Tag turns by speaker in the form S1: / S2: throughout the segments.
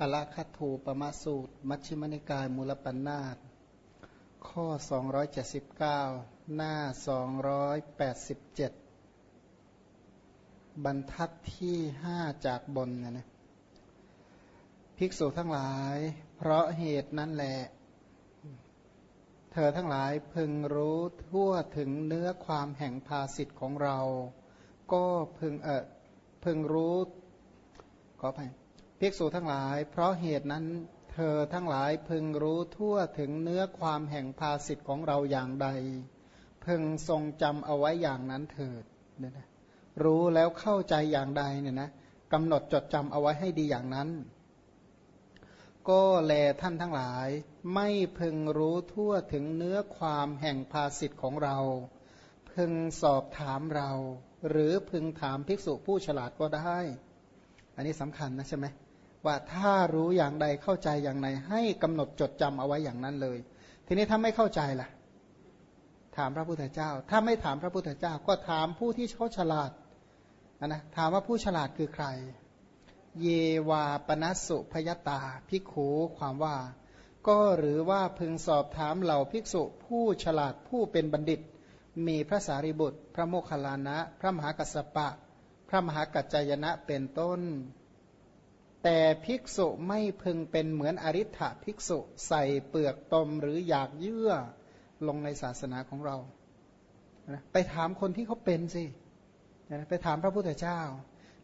S1: อลาคัตูปมาสูตร มัชฌิมนิกายมูลปัญนาตข้อ 279 หน้า 287 บรรทัดที่ 5 จากบนนะนะภิกษุทั้งหลาย เพราะเหตุนั้นแหละ เธอทั้งหลายพึงรู้ทั่วถึงเนื้อความแห่งภาสิทธิ์ของเรา ก็พึงเออพึงรู้ขอไป ภิกษุทั้งหลาย เพราะเหตุนั้นเธอทั้งหลายพึงรู้ทั่วถึงเนื้อความแห่งภาสิทธิ์ของเราอย่างใด พึงทรงจำเอาไว้อย่างนั้นเถิดเนี่ยนะรู้แล้วเข้าใจอย่างใดเนี่ยนะกำหนดจดจำเอาไว้ให้ดีอย่างนั้น ก็แลท่านทั้งหลาย ไม่พึงรู้ทั่วถึงเนื้อความแห่งภาสิทธิ์ของเรา พึงสอบถามเรา หรือพึงถามภิกษุผู้ฉลาดก็ได้ อันนี้สำคัญนะใช่ไหม ว่าถ้ารู้อย่างใดเข้าใจอย่างไรให้กำหนดจดจำเอาไว้อย่างนั้นเลย ทีนี้ถ้าไม่เข้าใจล่ะ ถามพระพุทธเจ้า ถ้าไม่ถามพระพุทธเจ้า ก็ถามผู้ที่เขาฉลาดนะถามว่าผู้ฉลาดคือใคร เยวาปนัสสุพยตาภิกขูความว่า ก็หรือว่าพึงสอบถามเหล่าภิกษุ ผู้ฉลาดผู้เป็นบัณฑิต มีพระสารีบุตร พระโมคคัลลานะ พระมหากัสสปะ พระมหากัจจายนะเป็นต้น แต่ภิกษุไม่พึงเป็นเหมือนอริ t h ภิกษุใส่เปลือกตมหรืออยากเยื่อลงในศาสนาของเราไปถามคนที่เขาเป็นสิไปถามพระพุทธเจ้า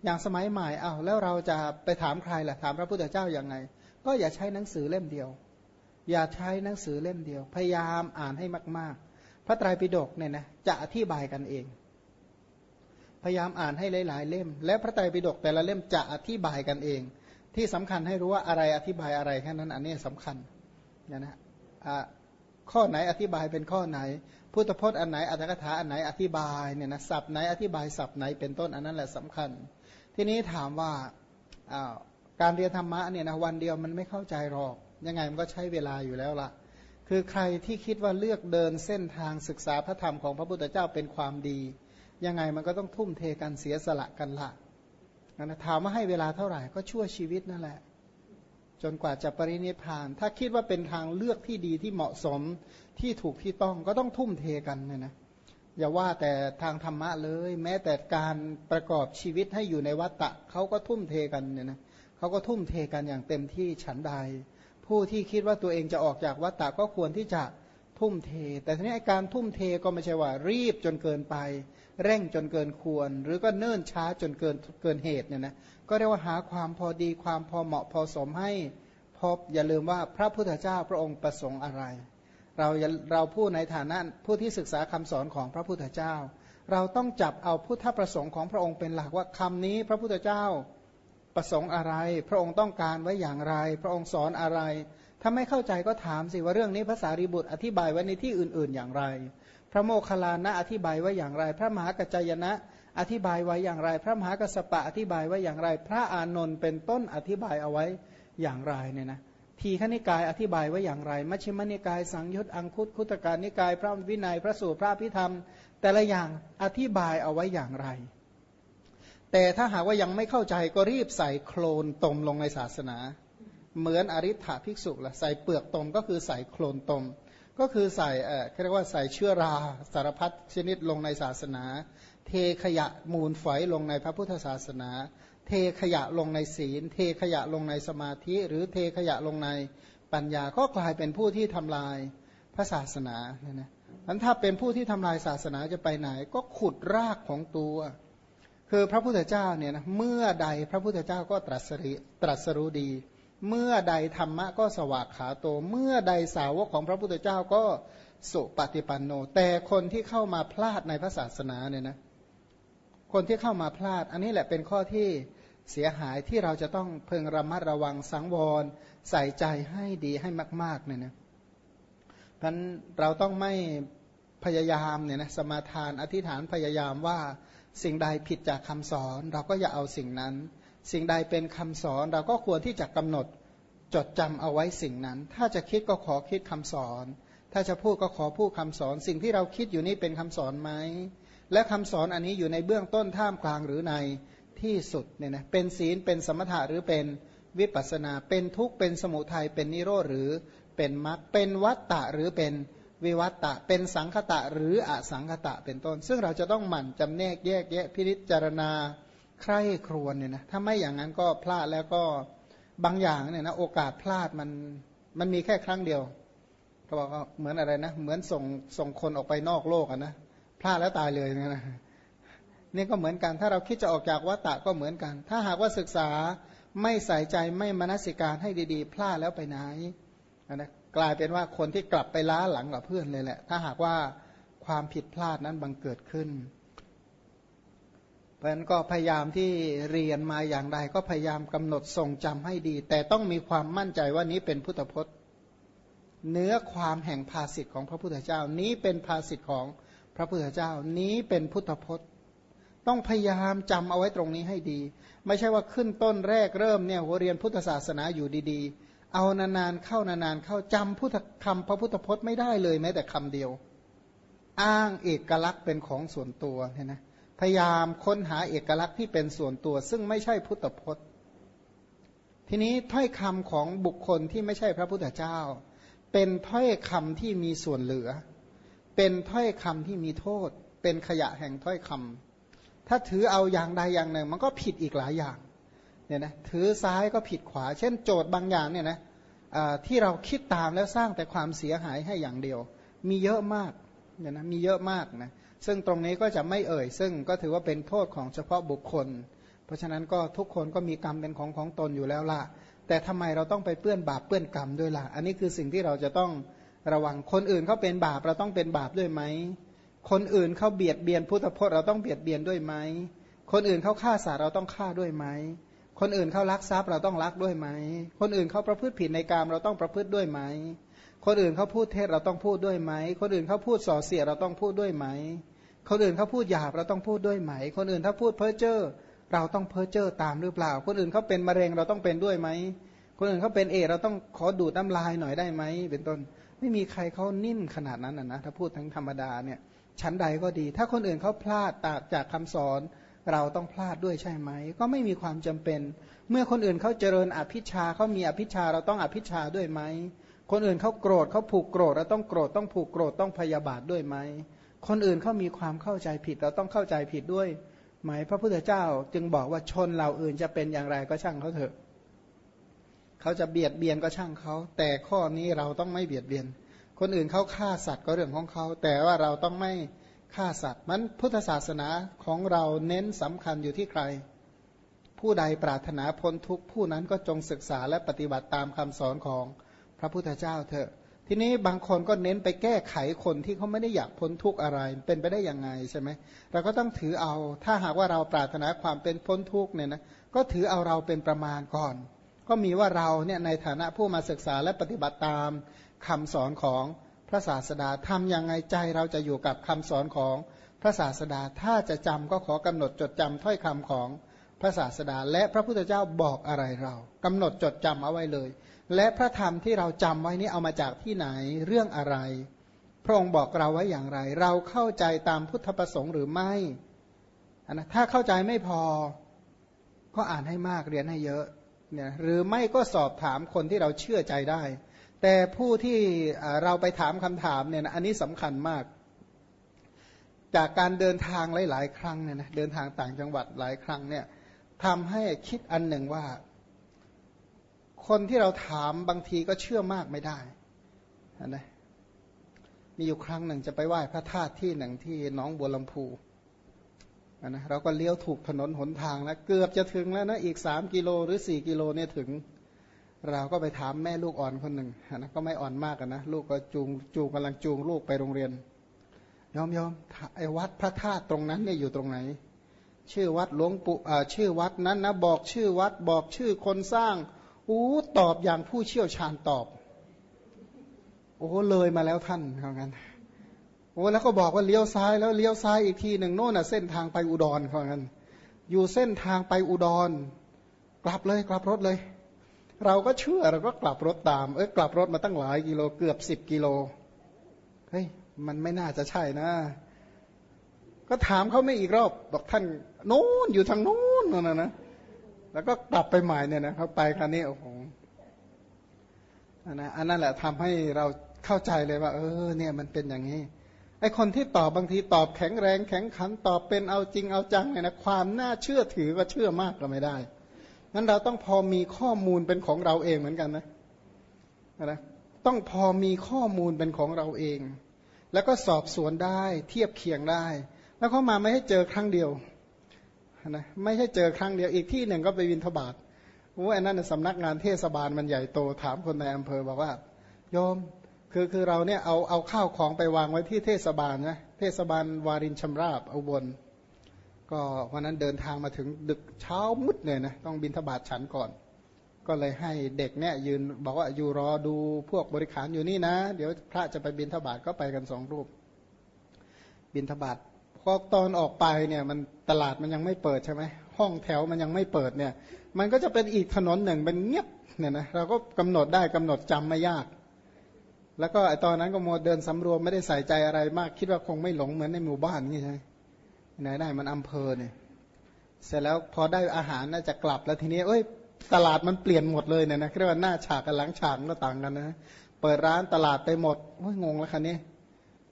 S1: อย่างสมัยใหม่เอาแล้วเราจะไปถามใครล่ะถามพระพุทธเจ้าอย่างไง ก็อย่าใช้หนังสือเล่มเดียว อย่าใช้หนังสือเล่มเดียว พยายามอ่านให้มาก ๆ พระไตรปิฎกเนี่ยนะจะอธิบายกันเอง พยายามอ่านให้หลาย ๆ เล่ม และพระไตรปิฎกแต่ละเล่มจะอธิบายกันเอง ที่สำคัญให้รู้ว่าอะไรอธิบายอะไรแค่นั้นอันนี้สำคัญนะนะข้อไหนอธิบายเป็นข้อไหน พุทธพจน์อันไหนอัตถกถาอันไหนอธิบายเนี่ยนะศัพท์ไหนอธิบายศัพท์ไหนเป็นต้นอันนั้นแหละสำคัญ ทีนี้ถามว่าการเรียนธรรมะเนี่ยนะวันเดียวมันไม่เข้าใจหรอก ยังไงมันก็ใช้เวลาอยู่แล้วละคือใครที่คิดว่าเลือกเดินเส้นทางศึกษาพระธรรมของพระพุทธเจ้าเป็นความดี ยังไงมันก็ต้องทุ่มเทกันเสียสละกันล่ะ นะถามว่าให้เวลาเท่าไหร่ก็ชั่วชีวิตนั่นแหละ จนกว่าจะปรินิพาน ถ้าคิดว่าเป็นทางเลือกที่ดีที่เหมาะสมที่ถูกที่ต้องก็ต้องทุ่มเทกันเนี่ยนะอย่าว่าแต่ทางธรรมะเลย แม้แต่การประกอบชีวิตให้อยู่ในวัฏฏะเขาก็ทุ่มเทกันเนี่ยนะเขาก็ทุ่มเทกันอย่างเต็มที่ฉันใด ผู้ที่คิดว่าตัวเองจะออกจากวัฏฏะก็ควรที่จะ ทุ่มเท แต่ทีนี้การทุ่มเทก็ไม่ใช่ว่า รีบจนเกินไป เร่งจนเกินควร หรือก็เนิ่นช้าจนเกินเกินเหตุเนี่ยนะก็เรียกว่าหาความพอดีความพอเหมาะพอสมให้พบอย่าลืมว่าพระพุทธเจ้าพระองค์ประสงค์อะไร เราเราพูดในฐานะผู้ที่ศึกษาคำสอนของพระพุทธเจ้า เราต้องจับเอาพุทธประสงค์ของพระองค์เป็นหลักว่าคำนี้พระพุทธเจ้าประสงค์อะไร พระองค์ต้องการไว้อย่างไร พระองค์สอนอะไร ถ้าไม่เข้าใจก็ถามสิว่าเรื่องนี้ภาษารีบุตรอธิบายไว้ในที่อื่น ๆ อย่างไร พระโมคคัลลานะอธิบายไว้อย่างไร พระมหากัจจยนะ อธิบายไว้อย่างไร พระมหากัสปะอธิบายไว้อย่างไร พระอานนท์เป็นต้นอธิบายเอาไว้อย่างไรเนี่ยนะทีขณิกายอธิบายไว้อย่างไร มัชฌิมนิกายสังยุตอังคุตคุตการนิกาย พระวินัยพระสูตรพระพิธรรม แต่ละอย่างอธิบายเอาไว้อย่างไร แต่ถ้าหากว่ายังไม่เข้าใจก็รีบใส่โคลนตมลงในศาสนา เหมือนอริ t ฐภิกษุละใส่เปลือกตมก็คือใส่โคลนตม ก็คือใส่เออเรียกว่าใส่เชื้อราสารพัดชนิดลงในศาสนา เทขยะมูลฝอยลงในพระพุทธศาสนา เทขยะลงในศีล เทขยะลงในสมาธิ หรือเทขยะลงในปัญญาก็กลายเป็นผู้ที่ทำลายพระศาสนาเนี่ยนะนั้นถ้าเป็นผู้ที่ทำลายศาสนาจะไปไหน ก็ขุดรากของตัว คือพระพุทธเจ้าเนี่ยนะเมื่อใดพระพุทธเจ้าก็ตรัสรตรัสรู้ดี เมื่อใดธรรมะก็สวากขาโต เมื่อใดสาวกของพระพุทธเจ้าก็สุปฏิปันโน แต่คนที่เข้ามาพลาดในพระศาสนาเนี่ยนะคนที่เข้ามาพลาด อันนี้แหละเป็นข้อที่เสียหายที่เราจะต้องเพึงระมัดระวังสังวร ใส่ใจให้ดีให้มาก ๆเนี่ยนะเพราะเราต้องไม่พยายามเนี่ยนะสมาทานอธิษฐานพยายามว่าสิ่งใดผิดจากคำสอน เราก็อย่าเอาสิ่งนั้น สิ่งใดเป็นคำสอนเราก็ควรที่จะกำหนดจดจำเอาไว้สิ่งนั้น ถ้าจะคิดก็ขอคิดคำสอน ถ้าจะพูดก็ขอพูดคำสอน สิ่งที่เราคิดอยู่นี้เป็นคำสอนไหม และคำสอนอันนี้อยู่ในเบื้องต้นท่ามกลางหรือในที่สุดเนี่ยนะ เป็นศีล เป็นสมถะหรือเป็นวิปัสนา เป็นทุกข์ เป็นสมุทัย เป็นนิโรธหรือเป็นมรรค เป็นวัตตะหรือเป็นวิวัตตะ เป็นสังคตะหรืออสังคตะเป็นต้น ซึ่งเราจะต้องหมั่นจำแนกแยกแยะพิจารณา ใคร่ครวญเนี่ยนะถ้าไม่อย่างนั้นก็พลาดแล้วก็บางอย่างเนี่ยนะโอกาสพลาดมันมันมีแค่ครั้งเดียวเขาบอกเหมือนอะไรนะเหมือนส่งส่งคนออกไปนอกโลกอะนะพลาดแล้วตายเลยเนี่ยนะนี่ก็เหมือนกัน ถ้าเราคิดจะออกจากวัตตะก็เหมือนกัน ถ้าหากว่าศึกษาไม่ใส่ใจไม่มนสิการให้ดีๆ พลาดแล้วไปไหนนะกลายเป็นว่าคนที่กลับไปล้าหลังกับเพื่อนเลยแหละ ถ้าหากว่าความผิดพลาดนั้นบังเกิดขึ้น เพราะฉะนั้นก็พยายามที่เรียนมาอย่างใดก็พยายามกำหนดทรงจำให้ดี แต่ต้องมีความมั่นใจว่านี้เป็นพุทธพจน์ เนื้อความแห่งภาสิทธิ์ของพระพุทธเจ้า นี้เป็นภาสิทธิ์ของพระพุทธเจ้า นี้เป็นพุทธพจน์ ต้องพยายามจำเอาไว้ตรงนี้ให้ดี ไม่ใช่ว่าขึ้นต้นแรกเริ่มเนี่ยเรียนพุทธศาสนาอยู่ดีๆ เอานานๆเข้านานๆเข้าจำพุทธคำพระพุทธพจน์ไม่ได้เลยแม้แต่คำเดียว อ้างเอกลักษณ์เป็นของส่วนตัวเห็นไหม พยายามค้นหาเอกลักษณ์ที่เป็นส่วนตัว ซึ่งไม่ใช่พุทธพจน์ ทีนี้ถ้อยคำของบุคคลที่ไม่ใช่พระพุทธเจ้า เป็นถ้อยคำที่มีส่วนเหลือ เป็นถ้อยคำที่มีโทษ เป็นขยะแห่งถ้อยคำถ้าถือเอาอย่างใดอย่างหนึ่ง มันก็ผิดอีกหลายอย่างเนี่ยนะถือซ้ายก็ผิดขวา เช่นโจทย์บางอย่างเนี่ยนะที่เราคิดตามแล้วสร้างแต่ความเสียหายให้อย่างเดียว มีเยอะมาก เนี่ยนะมีเยอะมากนะซึ่งตรงนี้ก็จะไม่เอ่ย ซึ่งก็ถือว่าเป็นโทษของเฉพาะบุคคล เพราะฉะนั้นก็ทุกคนก็มีกรรมเป็นของของตนอยู่แล้วล่ะ แต่ทำไมเราต้องไปเปื้อนบาปเปื้อนกรรมด้วยล่ะ อันนี้คือสิ่งที่เราจะต้องระวังคนอื่นเขาเป็นบาปเราต้องเป็นบาปด้วยไหมคนอื่นเขาเบียดเบียนพุทธพจน์เราต้องเบียดเบียนด้วยไหมคนอื่นเขาฆ่าสัตว์เราต้องฆ่าด้วยไหมคนอื่นเขาลักทรัพย์เราต้องลักด้วยไหมคนอื่นเขาประพฤติผิดในกามเราต้องประพฤติด้วยไหม คนอื่นเขาพูดเท็จเราต้องพูดด้วยไหม คนอื่นเขาพูดส่อเสียเราต้องพูดด้วยไหม คนอื่นเขาพูดหยาบเราต้องพูดด้วยไหม คนอื่นถ้าพูดเพ้อเจ้อเราต้องเพ้อเจ้อตามหรือเปล่า คนอื่นเขาเป็นมะเร็งเราต้องเป็นด้วยไหม คนอื่นเขาเป็นเอเราต้องขอดูดน้ำลายหน่อยได้ไหม เป็นต้น ไม่มีใครเขานิ่มขนาดนั้นนะ ถ้าพูดทั้งธรรมดาเนี่ยชั้นใดก็ดี ถ้าคนอื่นเขาพลาดตากจากคำสอน เราต้องพลาดด้วยใช่ไหม ก็ไม่มีความจำเป็น เมื่อคนอื่นเขาเจริญอภิชาเขามีอภิชาเราต้องอภิชาด้วยไหม คนอื่นเขาโกรธเขาผูกโกรธเราต้องโกรธต้องผูกโกรธต้องพยาบาทด้วยไหม คนอื่นเขามีความเข้าใจผิดเราต้องเข้าใจผิดด้วยไหมพระพุทธเจ้าจึงบอกว่าชนเราอื่นจะเป็นอย่างไรก็ช่างเขาเถอะ เขาจะเบียดเบียนก็ช่างเขา แต่ข้อนี้เราต้องไม่เบียดเบียน คนอื่นเขาฆ่าสัตว์ก็เรื่องของเขา แต่ว่าเราต้องไม่ฆ่าสัตว์ มันพุทธศาสนาของเราเน้นสำคัญอยู่ที่ใคร ผู้ใดปรารถนาพ้นทุกข์ผู้นั้นก็จงศึกษาและปฏิบัติตามคำสอนของ พระพุทธเจ้าเถอะ ทีนี้บางคนก็เน้นไปแก้ไขคนที่เขาไม่ได้อยากพ้นทุกข์อะไรเป็นไปได้ยังไงใช่ไหมเราก็ต้องถือเอาถ้าหากว่าเราปรารถนาความเป็นพ้นทุกข์เนี่ยนะก็ถือเอาเราเป็นประมาณก่อน ก็มีว่าเราเนี่ยในฐานะผู้มาศึกษาและปฏิบัติตามคำสอนของพระศาสดาทำยังไงใจเราจะอยู่กับคำสอนของพระศาสดาถ้าจะจำก็ขอกำหนดจดจำถ้อยคำของ พระศาสดา และพระพุทธเจ้าบอกอะไรเรากำหนดจดจำเอาไว้เลย และพระธรรมที่เราจำไว้นี้เอามาจากที่ไหนเรื่องอะไร พระองค์บอกเราไว้อย่างไร เราเข้าใจตามพุทธประสงค์หรือไม่นะถ้าเข้าใจไม่พอ ก็อ่านให้มากเรียนให้เยอะเนี่ยหรือไม่ก็สอบถามคนที่เราเชื่อใจได้ แต่ผู้ที่เราไปถามคำถามเนี่ยนะอันนี้สำคัญมาก จากการเดินทางหลาย ๆ ครั้งเนี่ยนะเดินทางต่างจังหวัดหลายครั้งเนี่ย ทำให้คิดอันหนึ่งว่า คนที่เราถามบางทีก็เชื่อมากไม่ได้นะมีอยู่ครั้งหนึ่งจะไปไหว้พระธาตุที่หนึ่งที่น้องบัวลำพูนะเราก็เลี้ยวถูกถนนหนทางแล้วเกือบจะถึงแล้วนะอีกสามกิโลหรือสี่กิโลเนี่ยถึง เราก็ไปถามแม่ลูกอ่อนคนหนึ่งนะก็ไม่อ่อนมากนะลูกก็จูงจูงกำลังจูงลูกไปโรงเรียนยอมยอมไอ้วัดพระธาตุตรงนั้นเนี่ยอยู่ตรงไหน ชื่อวัดหลวงปู่ชื่อวัดนั้นนะบอกชื่อวัดบอกชื่อคนสร้างอู้ตอบอย่างผู้เชี่ยวชาญตอบ โอ้เลยมาแล้วท่านเขางั้นโอ้แล้วก็บอกว่าเลี้ยวซ้ายแล้วเลี้ยวซ้ายอีกทีหนึ่งโน่นน่ะเส้นทางไปอุดรเขางั้นอยู่เส้นทางไปอุดร กลับเลยกลับรถเลย เราก็เชื่อเราก็กลับรถตาม เอ้ยกลับรถมาตั้งหลายกิโลเกือบสิบกิโลเฮ้ยมันไม่น่าจะใช่นะ ก็ถามเขาไม่อีกรอบ บอกท่านโน้นอยู่ทางโน้นนั่นนะแล้วก็กลับไปใหม่เนี่ยนะเขาไปครั้นี้โอ้โหอันนั้นอันนั้นแหละทำให้เราเข้าใจเลยว่า เออ เนี่ยมันเป็นอย่างนี้ไอคนที่ตอบบางทีตอบแข็งแรงแข็งขันตอบเป็นเอาจริงเอาจังเนี่ยนะความน่าเชื่อถือก็เชื่อมากก็ไม่ได้นั้นเราต้องพอมีข้อมูลเป็นของเราเองเหมือนกันนะนะต้องพอมีข้อมูลเป็นของเราเอง แล้วก็สอบสวนได้ เทียบเคียงได้ แล้วเขามาไม่ให้เจอครั้งเดียวนะไม่ใช่เจอครั้งเดียวอีกที่หนึ่งก็ไปวินทบาทว่าอันนั้นสำนักงานเทศบาลมันใหญ่โตถามคนในอำเภอบอกว่าโยมคือคือเราเนี่ยเอาเอาข้าวของไปวางไว้ที่เทศบาลนะเทศบาลวารินชำราบอุบลก็วันนั้นเดินทางมาถึงดึกเช้ามุดเลยนะต้องบินทบาทฉันก่อน ก็เลยให้เด็กเนี่ยยืนบอกว่าอยู่รอดูพวกบริขารอยู่นี่นะ เดี๋ยวพระจะไปบินทบาทก็ไปกันสองรูป บินทบาท พอตอนออกไปเนี่ยมันตลาดมันยังไม่เปิดใช่ไหมห้องแถวมันยังไม่เปิดเนี่ย มันก็จะเป็นอีกถนนหนึ่งเป็นเงียบเนี่ยนะเราก็กำหนดได้กำหนดจำไม่ยาก แล้วก็ไอตอนนั้นก็โมเดินสำรวมไม่ได้ใส่ใจอะไรมาก คิดว่าคงไม่หลงเหมือนในหมู่บ้านนี่ใช่ไหมไหนได้มันอำเภอเนี่ย เสร็จแล้วพอได้อาหารน่าจะกลับแล้วทีนี้เอ้ยตลาดมันเปลี่ยนหมดเลยเนี่ยนะเรียกว่าหน้าฉากกับหลังฉากก็ต่างกันนะ เปิดร้านตลาดไปหมดโอ้ยงงแล้วคันนี้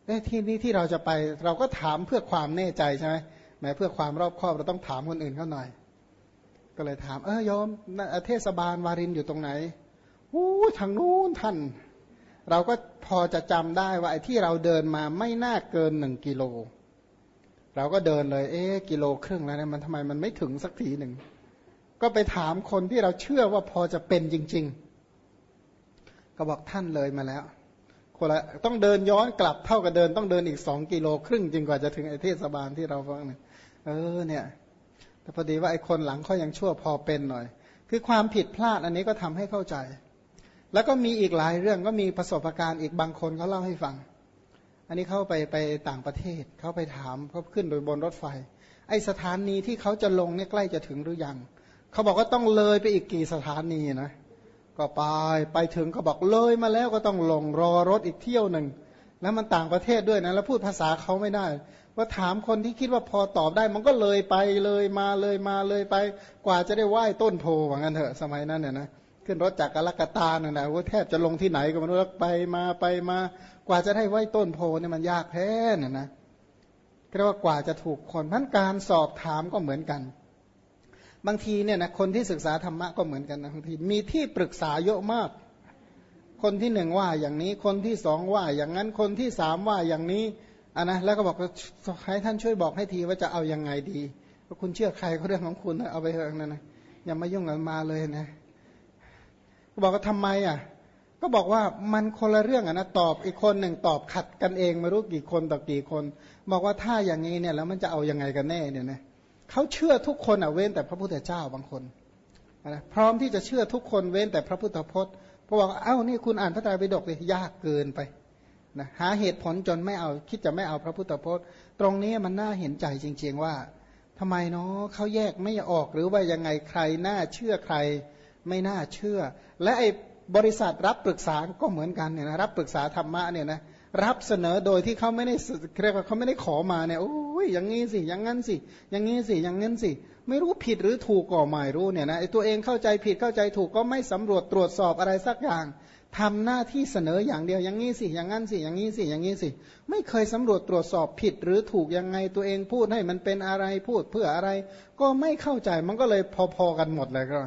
S1: เอ้ที่นี้ที่เราจะไปเราก็ถามเพื่อความแน่ใจใช่ไหมแม้เพื่อความรอบคอบเราต้องถามคนอื่นเขาหน่อย ก็เลยถาม เออยอมเทศบาลวารินอยู่ตรงไหนอู้ทางนู้นท่าน เราก็พอจะจำได้ว่าไอ้ที่เราเดินมาไม่น่าเกินหนึ่งกิโล เราก็เดินเลย เอ๊กิโลครึ่งแล้วเนี่ยมันทำไมมันไม่ถึงสักทีหนึ่งก็ไปถามคนที่เราเชื่อว่าพอจะเป็นจริง ๆ ก็บอกท่านเลยมาแล้ว คนละต้องเดินย้อนกลับเท่ากับเดินต้องเดินอีกสองกิโลครึ่งจริงกว่าจะถึงไอเทศบาลที่เราฟังเนี่ยเออเนี่ย แต่พอดีว่าไอคนหลังเขายังชั่วพอเป็นหน่อย คือความผิดพลาดอันนี้ก็ทำให้เข้าใจ แล้วก็มีอีกหลายเรื่องก็มีประสบการณ์อีกบางคนเขาเล่าให้ฟัง อันนี้เขาไปไปต่างประเทศเขาไปถามเขาขึ้นโดยบนรถไฟ ไอสถานีที่เขาจะลงเนี่ยใกล้จะถึงหรือยังเขาบอกว่าต้องเลยไปอีกกี่สถานีนะ ก็ไปไปถึงเขาบอกเลยมาแล้วก็ต้องลงรอรถอีกเที่ยวหนึ่งแล้วมันต่างประเทศด้วยนะแล้วพูดภาษาเขาไม่ได้ ว่าถามคนที่คิดว่าพอตอบได้ มันก็เลยไปเลยมาเลยมาเลยไป กว่าจะได้ไหว้ต้นโพว่างั้นเถอะสมัยนั้นเนี่ยนะขึ้นรถจากกาลกตาเนี่ยนะว่าแทบจะลงที่ไหนก็ไม่รู้ไปมาไปมากว่าจะได้ไหว้ต้นโพเนี่ยมันยากแท้น่ะนะเรียกว่ากว่าจะถูกคนพันการสอบถามก็เหมือนกัน บางทีเนี่ยนะคนที่ศึกษาธรรมะก็เหมือนกันนะบางทีมีที่ปรึกษาเยอะมาก คนที่หนึ่งว่าอย่างนี้คนที่สองว่าอย่างนั้นคนที่สามว่าอย่างนี้อันนะแล้วก็บอกให้ท่านช่วยบอกให้ทีว่าจะเอายังไงดีว่าคุณเชื่อใครเขาเรื่องของคุณเอาไปเถอะนั่นนะอย่ามายุ่งกันมาเลยนะบอกว่าทำไมอะ ก็บอกว่ามันคนละเรื่องอะนะตอบอีกคนหนึ่งตอบขัดกันเองไม่รู้กี่คนต่อกี่คน บอกว่าถ้าอย่างนี้เนี่ยแล้วมันจะเอายังไงกันแน่เนี่ยนะเเขาเชื่อทุกคนอะเว้นแต่พระพุทธเจ้าบางคนนะพร้อมที่จะเชื่อทุกคนเว้นแต่พระพุทธพจน์เพราะว่าเอ้านี่คุณอ่านพระไตรปิฎกเลยยากเกินไปนะหาเหตุผลจนไม่เอาคิดจะไม่เอาพระพุทธพจน์ ตรงนี้มันน่าเห็นใจจริง ๆ ว่าทำไมเนาะเขาแยกไม่ออกหรือว่ายังไงใครน่าเชื่อใครไม่น่าเชื่อ และไอบริษัทรับปรึกษาก็เหมือนกันเนี่ยนะรับปรึกษาธรรมะเนี่ยนะ รับเสนอโดยที่เขาไม่ได้เรียกว่าเขาไม่ได้ขอมาเนี่ยโอ้ยอย่างงี้สิอย่างงั้นสิอย่างงี้สิอย่างงั้นสิ ไม่รู้ผิดหรือถูกก่อหมายรู้เนี่ยนะไอตัวเองเข้าใจผิดเข้าใจถูกก็ไม่สำรวจตรวจสอบอะไรสักอย่างทำหน้าที่เสนออย่างเดียวอย่างงี้สิอย่างงั้นสิอย่างงี้สิอย่างงี้สิ ไม่เคยสำรวจตรวจสอบผิดหรือถูกยังไงตัวเองพูดให้มันเป็นอะไรพูดเพื่ออะไร ก็ไม่เข้าใจมันก็เลยพอๆกันหมดเลยก็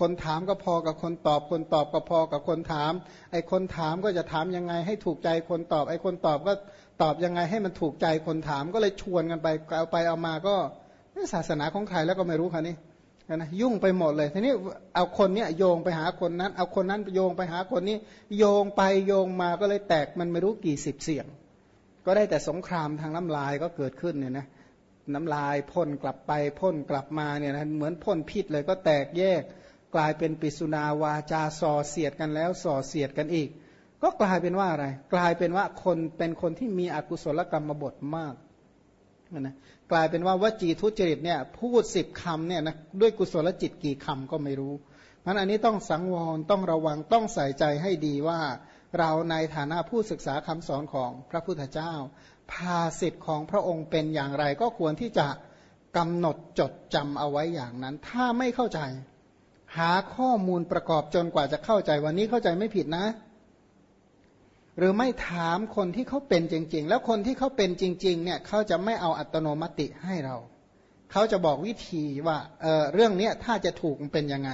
S1: คนถามก็พอกับคนตอบ คนตอบก็พอกับคนถาม ไอ้คนถามก็จะถามยังไงให้ถูกใจคนตอบ ไอ้คนตอบก็ตอบยังไงให้มันถูกใจคนถามก็เลยชวนกันไปเอาไปเอามาก็ศาสนาของใครแล้วก็ไม่รู้ค่ะนี่นะยุ่งไปหมดเลยทีนี้เอาคนเนี้ยโยงไปหาคนนั้น เอาคนนั้นโยงไปหาคนนี้ โยงไปโยงมาก็เลยแตกมันไม่รู้กี่สิบเสียง ก็ได้แต่สงครามทางน้ำลายก็เกิดขึ้นเนี่ยนะน้ำลายพ่นกลับไปพ่นกลับมาเนี่ยนะเหมือนพ่นพิษเลยก็แตกแยก กลายเป็นปิสุนาวาจาส่อเสียดกันแล้วส่อเสียดกันอีก ก็กลายเป็นว่าอะไร กลายเป็นว่าคนเป็นคนที่มีอกุศลกรรมบทมากนะกลายเป็นว่าวจีทุจริตเนี่ยพูดสิบคำเนี่ยนะด้วยกุศลจิตกี่คำก็ไม่รู้มันอันนี้ต้องสังวรต้องระวังต้องใส่ใจให้ดีว่า เราในฐานะผู้ศึกษาคำสอนของพระพุทธเจ้า ภาสิทธิ์ของพระองค์เป็นอย่างไรก็ควรที่จะกำหนดจดจำเอาไว้อย่างนั้น ถ้าไม่เข้าใจ หาข้อมูลประกอบจนกว่าจะเข้าใจวันนี้เข้าใจไม่ผิดนะ หรือไม่ถามคนที่เขาเป็นจริง ๆ แล้วคนที่เขาเป็นจริง ๆ เนี่ยเขาจะไม่เอาอัตโนมัติให้เรา เขาจะบอกวิธีว่าเออเรื่องนี้ถ้าจะถูกมันเป็นยังไง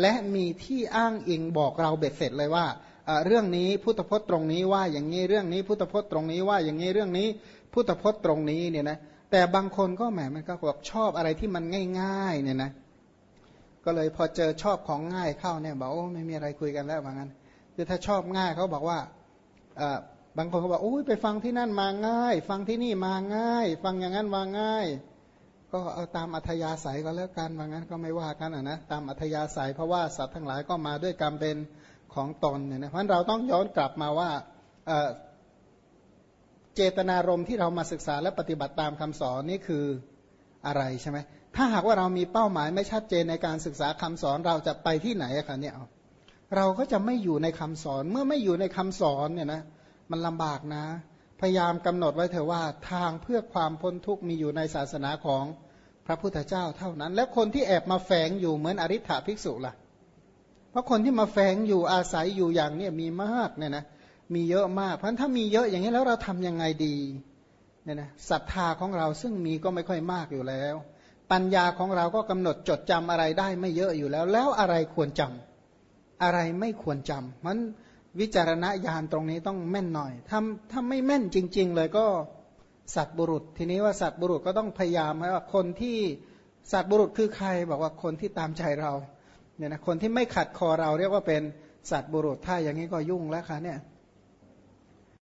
S1: และมีที่อ้างอิงบอกเราเบ็ดเสร็จเลยว่าเรื่องนี้พุทธพจน์ตรงนี้ว่าอย่างนี้เรื่องนี้พุทธพจน์ตรงนี้ว่าอย่างนี้เรื่องนี้พุทธพจน์ตรงนี้เนี่ยนะแต่บางคนก็แหมมันก็แบบชอบอะไรที่มันง่ายๆเนี่ยนะ ก็เลยพอเจอชอบของง่ายเข้าเนี่ยบอกโอ้ไม่มีอะไรคุยกันแล้วว่างั้นคือถ้าชอบง่ายเขาบอกว่าบางคนเขาบอกโอ้ยไปฟังที่นั่นมาง่าย ฟังที่นี่มาง่าย ฟังอย่างนั้นว่าง่าย ก็เอาตามอัธยาศัยก็แล้วกันว่างั้นก็ไม่ว่ากันนะตามอัธยาศัยเพราะว่าสัตว์ทั้งหลายก็มาด้วยกรรมเป็นของตนเนี่ยนะเพราะเราต้องย้อนกลับมาว่าเจตนารมณ์ที่เรามาศึกษาและปฏิบัติตามคำสอนนี่คืออะไรใช่ไหม ถ้าหากว่าเรามีเป้าหมายไม่ชัดเจนในการศึกษาคำสอนเราจะไปที่ไหนอะคะเนี่ยเราก็จะไม่อยู่ในคำสอนเมื่อไม่อยู่ในคำสอนเนี่ยนะมันลำบากนะ พยายามกำหนดไว้เถอะว่าทางเพื่อความพ้นทุกข์มีอยู่ในศาสนาของพระพุทธเจ้าเท่านั้น และคนที่แอบมาแฝงอยู่เหมือนอริ t ฐภิกษุล่ะ เพราะคนที่มาแฝงอยู่อาศัยอยู่อย่างเนี้มีมากเนี่ยนะมีเยอะมาก เพราะถ้ามีเยอะอย่างนี้แล้วเราทํำยังไงดีเนี่ยนะศรัทธาของเราซึ่งมีก็ไม่ค่อยมากอยู่แล้ว ปัญญาของเราก็กำหนดจดจำอะไรได้ไม่เยอะอยู่แล้ว แล้วอะไรควรจำอะไรไม่ควรจำมันวิจารณญาณตรงนี้ต้องแม่นหน่อยถ้าถ้าไม่แม่นจริง ๆ เลยก็สัตบุรุษ ทีนี้ว่าสัตบุรุษก็ต้องพยายามว่าคนที่สัตบุรุษคือใครบอกว่าคนที่ตามใจเราเนี่ยนะคนที่ไม่ขัดคอเราเรียกว่าเป็นสัตบุรุษถ้าอย่างนี้ก็ยุ่งแล้วค่ะเนี่ย